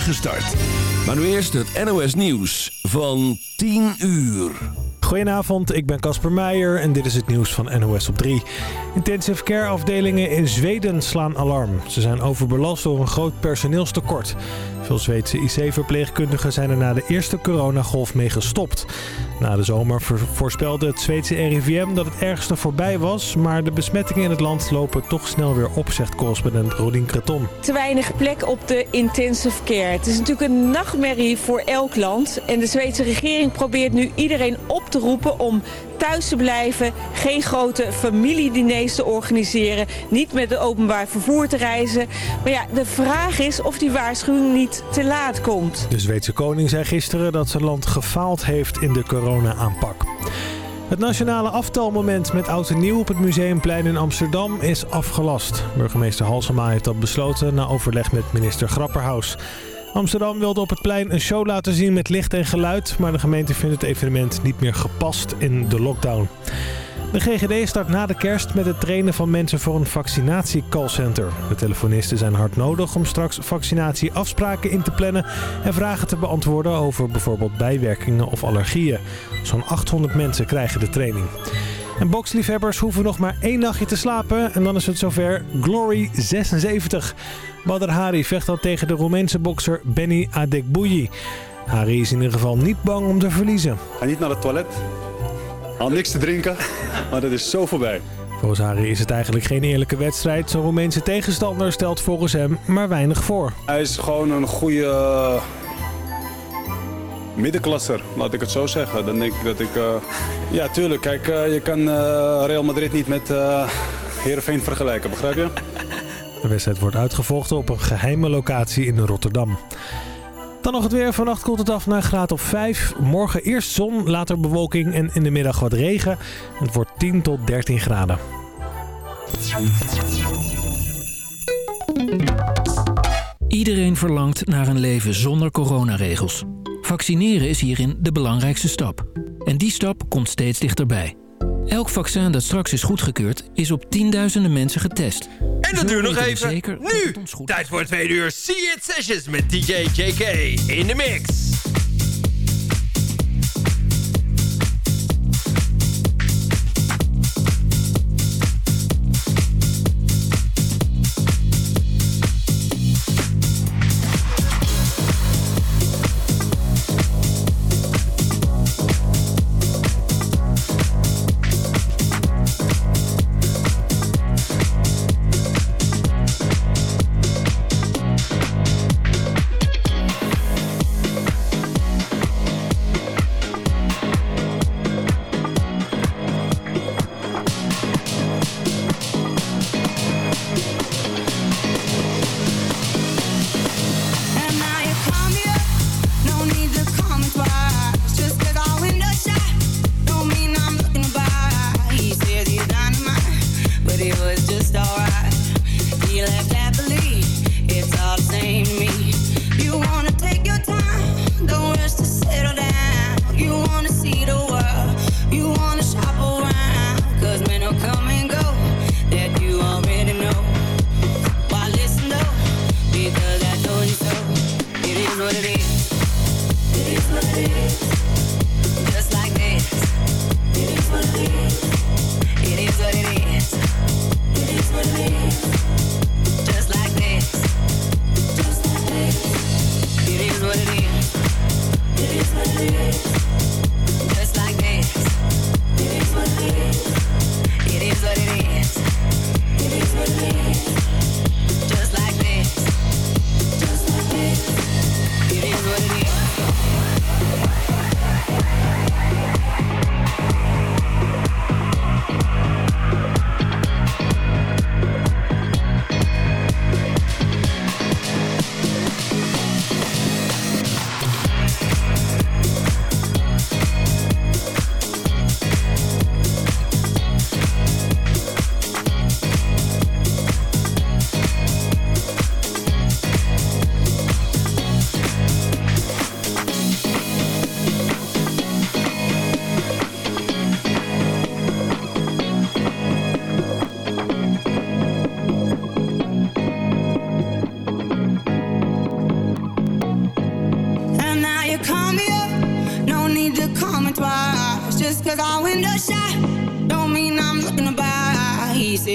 start. Maar nu eerst het NOS Nieuws van 10 uur. Goedenavond, ik ben Casper Meijer en dit is het nieuws van NOS op 3. Intensive care afdelingen in Zweden slaan alarm. Ze zijn overbelast door een groot personeelstekort. Veel Zweedse IC-verpleegkundigen zijn er na de eerste coronagolf mee gestopt. Na de zomer voorspelde het Zweedse RIVM dat het ergste voorbij was... maar de besmettingen in het land lopen toch snel weer op, zegt correspondent Rodin Creton. Te weinig plek op de intensive care. Het is natuurlijk een nachtmerrie voor elk land. En de Zweedse regering probeert nu iedereen op te roepen om thuis te blijven, geen grote familiediners te organiseren, niet met het openbaar vervoer te reizen. Maar ja, de vraag is of die waarschuwing niet te laat komt. De Zweedse koning zei gisteren dat zijn land gefaald heeft in de corona-aanpak. Het nationale aftelmoment met oud en nieuw op het Museumplein in Amsterdam is afgelast. Burgemeester Halsema heeft dat besloten na overleg met minister Grapperhaus. Amsterdam wilde op het plein een show laten zien met licht en geluid... maar de gemeente vindt het evenement niet meer gepast in de lockdown. De GGD start na de kerst met het trainen van mensen voor een vaccinatie-callcenter. De telefonisten zijn hard nodig om straks vaccinatieafspraken in te plannen... en vragen te beantwoorden over bijvoorbeeld bijwerkingen of allergieën. Zo'n 800 mensen krijgen de training. En boksliefhebbers hoeven nog maar één nachtje te slapen en dan is het zover Glory 76. Badr Hari vecht dan tegen de Roemeense bokser Benny Adekbouyi. Hari is in ieder geval niet bang om te verliezen. Ga niet naar het toilet. Al niks te drinken, maar dat is zo voorbij. Volgens Hari is het eigenlijk geen eerlijke wedstrijd. Zo'n Roemeense tegenstander stelt volgens hem maar weinig voor. Hij is gewoon een goede middenklasser, laat ik het zo zeggen. Dan denk ik dat ik... Uh... Ja, tuurlijk. Kijk, uh, je kan uh, Real Madrid niet met uh, Heerenveen vergelijken, begrijp je? De wedstrijd wordt uitgevochten op een geheime locatie in Rotterdam. Dan nog het weer. Vannacht koelt het af naar graad of 5. Morgen eerst zon, later bewolking en in de middag wat regen. Het wordt 10 tot 13 graden. Iedereen verlangt naar een leven zonder coronaregels. Vaccineren is hierin de belangrijkste stap. En die stap komt steeds dichterbij. Elk vaccin dat straks is goedgekeurd is op tienduizenden mensen getest. En dat duurt nog even. Zeker nu! Tijd voor twee uur See It Sessions met DJ JK in de mix. what it is. It is what it is.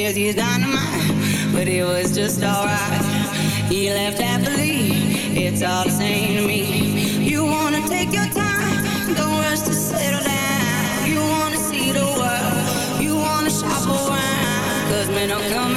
guess he's dynamite, but it was just alright. He left happily, it's all the same to me. You wanna take your time, don't rush to settle down. You wanna see the world, you wanna shop around. Cause men don't come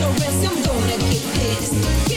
so rest, I'm gonna get this.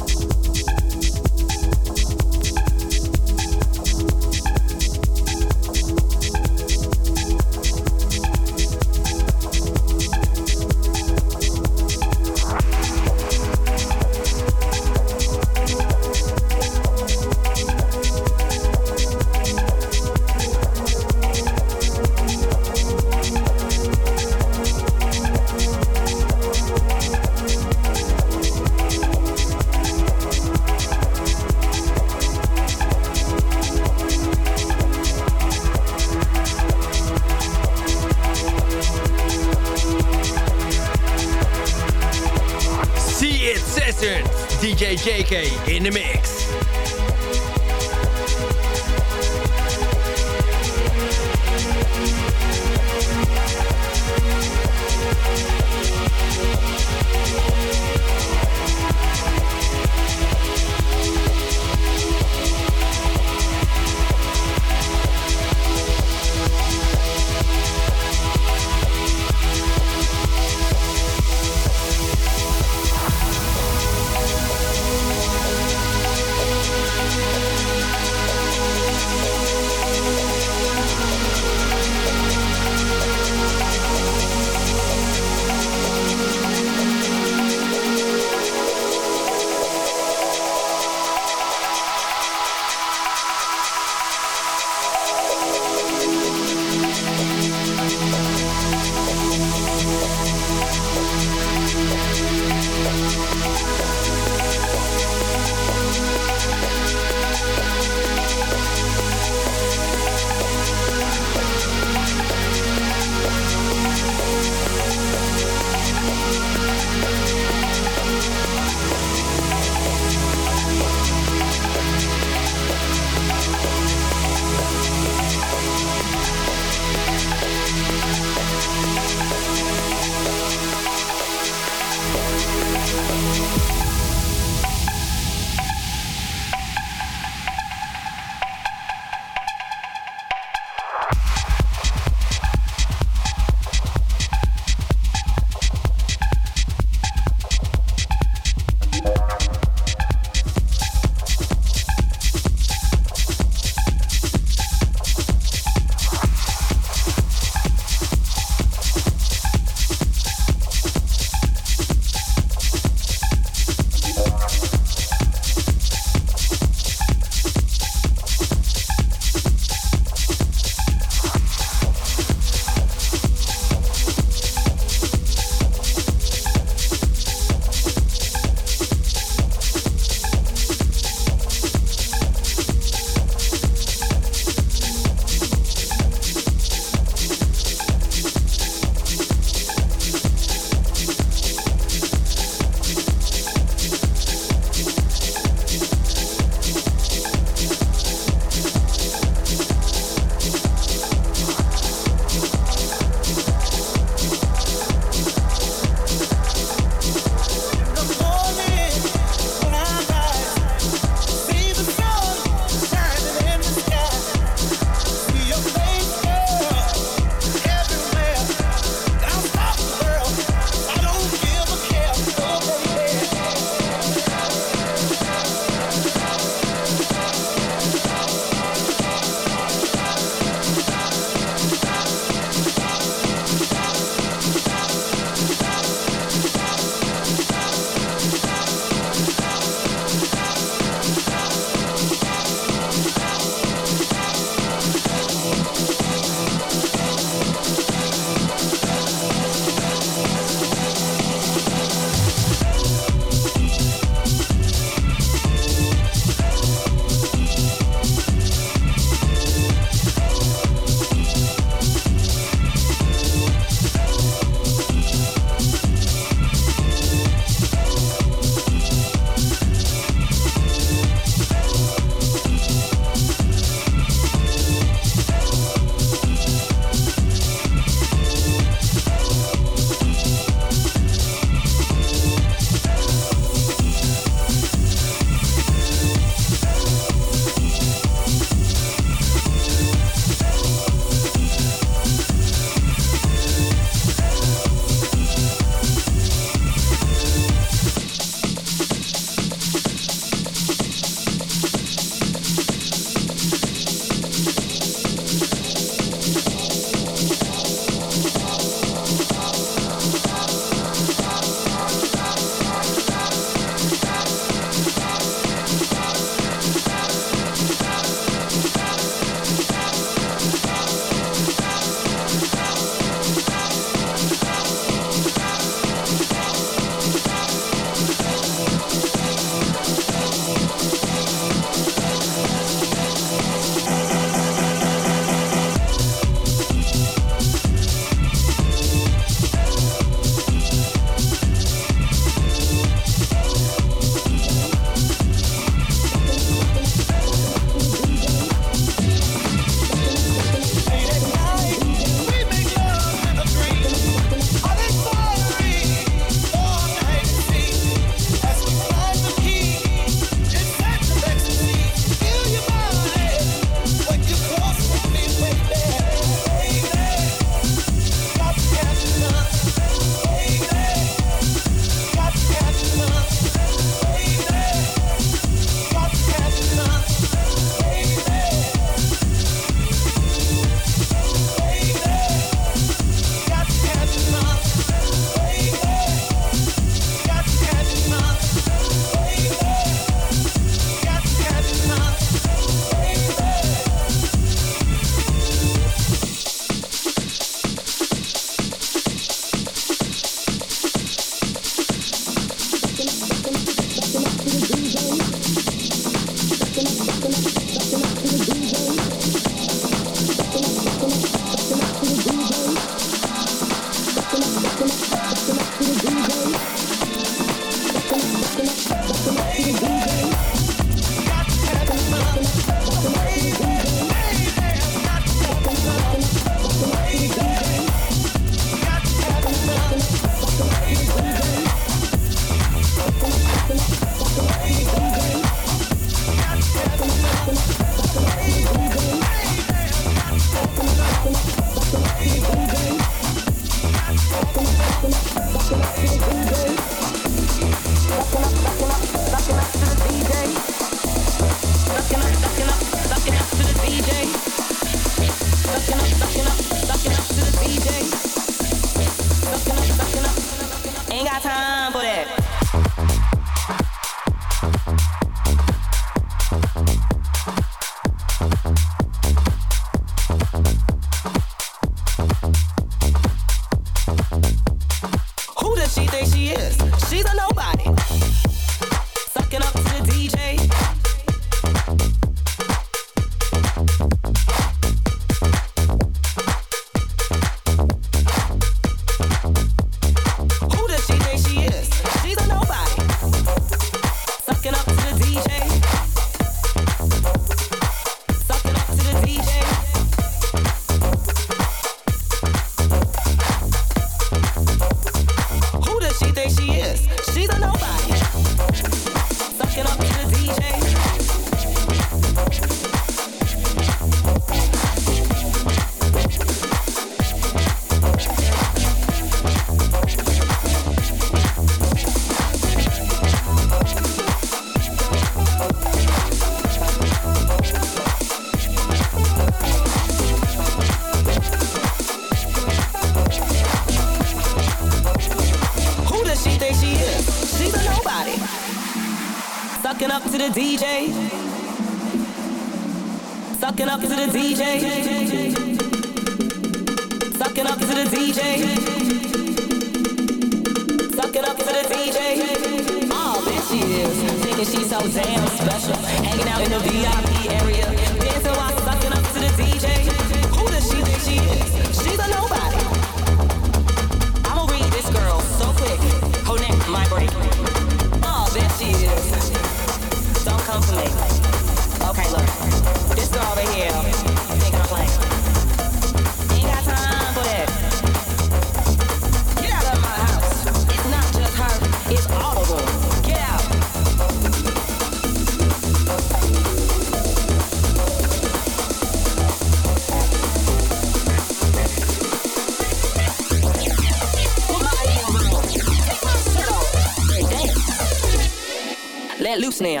Sneha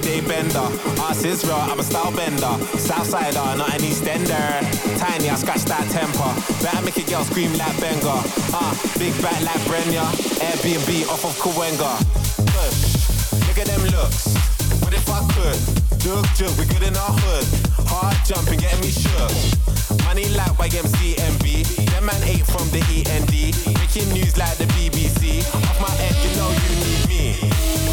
Day bender. Ass is real, I'm a style bender. Southsider, not an Eastender. Tiny, I scratch that temper. Better make a girl scream like Benga. Ah, uh, big back like Brenya. Airbnb off of Kawenga. Look at them looks. What if I could? Jug, jug, we good in our hood. Hard jumping, getting me shook. Money like YMCMB. Them man ate from the END. Making news like the BBC. Off my head, you know you need me.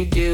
You do.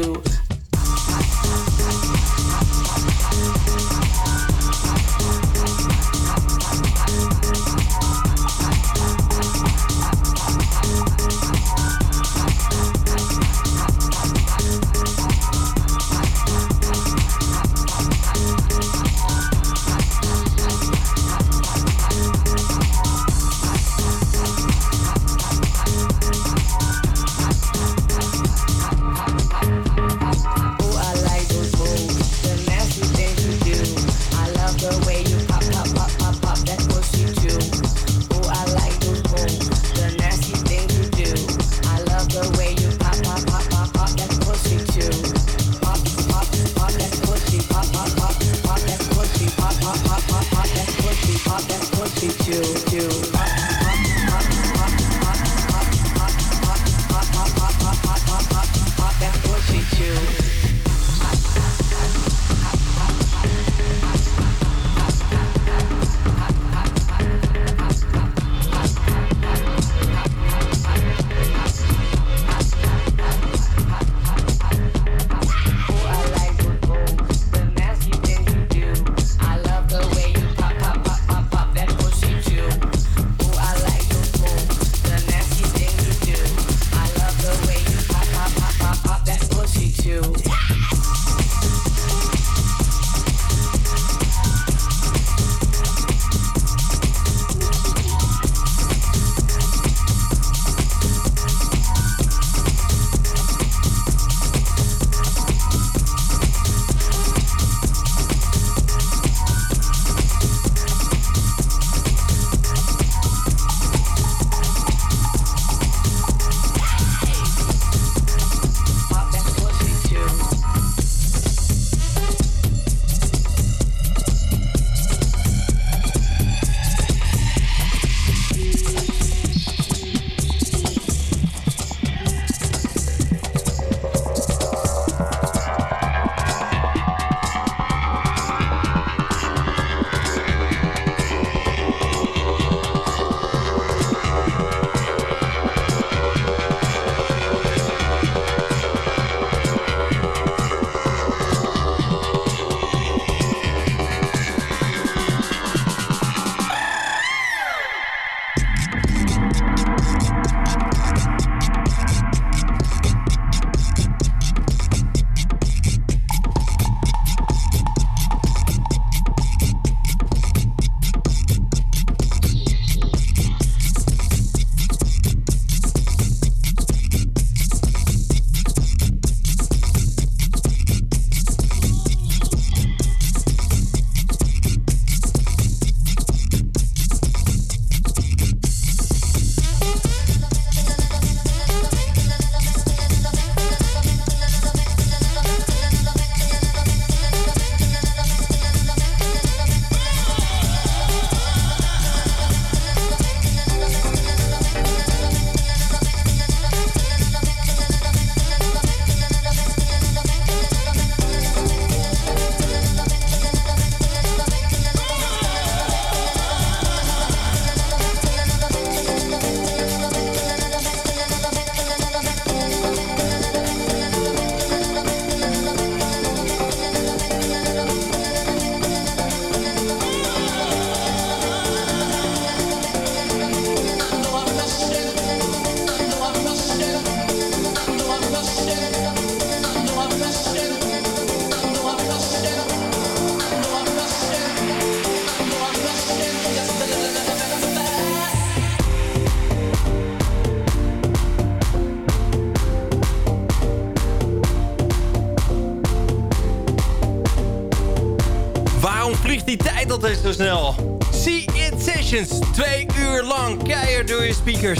Tijd altijd zo snel. See It Sessions, twee uur lang, keihard door je speakers.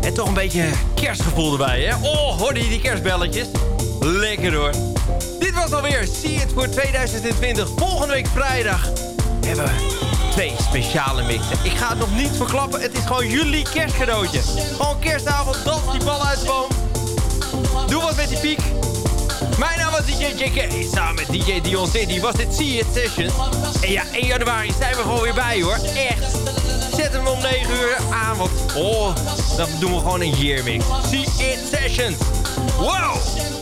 En toch een beetje kerstgevoel erbij, hè? Oh, hoorde je die kerstbelletjes? Lekker hoor. Dit was alweer See It voor 2020. Volgende week vrijdag hebben we twee speciale mixen. Ik ga het nog niet verklappen, het is gewoon jullie kerstcadeautje. Gewoon kerstavond, dans die bal uit de boom. Doe wat met die piek. DJ JK. Samen met DJ Dion City was dit See It Session. En ja, 1 januari zijn we gewoon weer bij hoor. Echt. Zet hem om 9 uur aan. Want oh, dan doen we gewoon een year mix. See It Sessions. Wow.